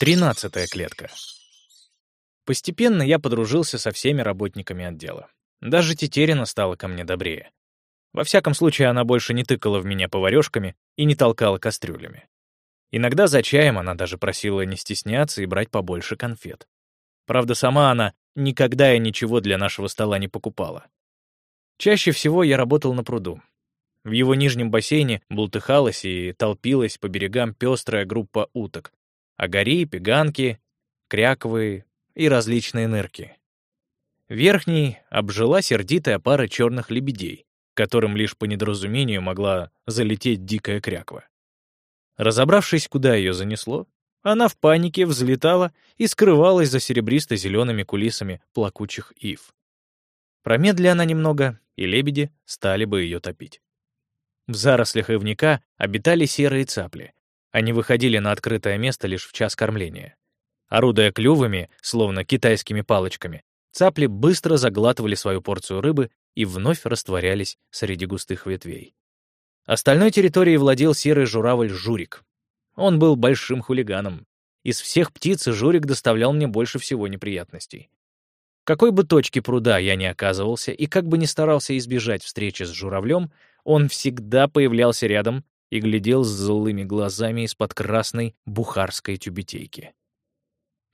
Тринадцатая клетка. Постепенно я подружился со всеми работниками отдела. Даже Тетерина стала ко мне добрее. Во всяком случае, она больше не тыкала в меня поварёшками и не толкала кастрюлями. Иногда за чаем она даже просила не стесняться и брать побольше конфет. Правда, сама она никогда и ничего для нашего стола не покупала. Чаще всего я работал на пруду. В его нижнем бассейне бултыхалась и толпилась по берегам пестрая группа уток. Агари, пеганки, кряковые и различные нырки. Верхней обжила сердитая пара черных лебедей, которым лишь по недоразумению могла залететь дикая кряква. Разобравшись, куда ее занесло, она в панике взлетала и скрывалась за серебристо-зелеными кулисами плакучих ив. Промедли она немного, и лебеди стали бы ее топить. В зарослях ивника обитали серые цапли. Они выходили на открытое место лишь в час кормления. Орудуя клювами, словно китайскими палочками, цапли быстро заглатывали свою порцию рыбы и вновь растворялись среди густых ветвей. Остальной территорией владел серый журавль Журик. Он был большим хулиганом. Из всех птиц Журик доставлял мне больше всего неприятностей. В какой бы точке пруда я ни оказывался и как бы ни старался избежать встречи с журавлем, он всегда появлялся рядом и глядел с злыми глазами из-под красной бухарской тюбетейки.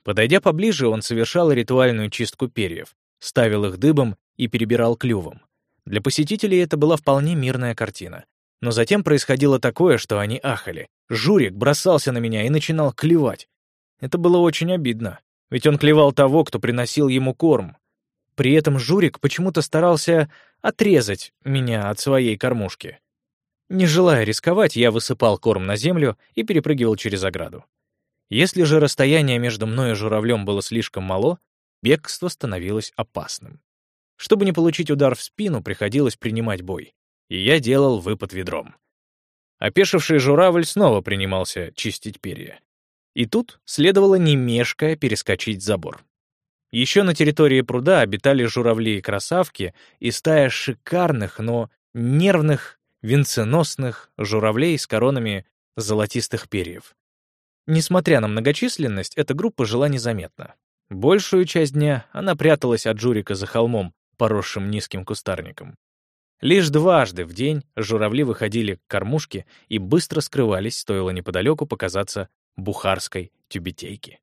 Подойдя поближе, он совершал ритуальную чистку перьев, ставил их дыбом и перебирал клювом. Для посетителей это была вполне мирная картина. Но затем происходило такое, что они ахали. Журик бросался на меня и начинал клевать. Это было очень обидно, ведь он клевал того, кто приносил ему корм. При этом Журик почему-то старался отрезать меня от своей кормушки. Не желая рисковать, я высыпал корм на землю и перепрыгивал через ограду. Если же расстояние между мной и журавлем было слишком мало, бегство становилось опасным. Чтобы не получить удар в спину, приходилось принимать бой, и я делал выпад ведром. Опешивший журавль снова принимался чистить перья. И тут следовало не мешкая перескочить забор. Еще на территории пруда обитали журавли и красавки и стая шикарных, но нервных, венценосных журавлей с коронами золотистых перьев. Несмотря на многочисленность, эта группа жила незаметно. Большую часть дня она пряталась от Журика за холмом, поросшим низким кустарником. Лишь дважды в день журавли выходили к кормушке и быстро скрывались, стоило неподалеку показаться бухарской тюбетейки.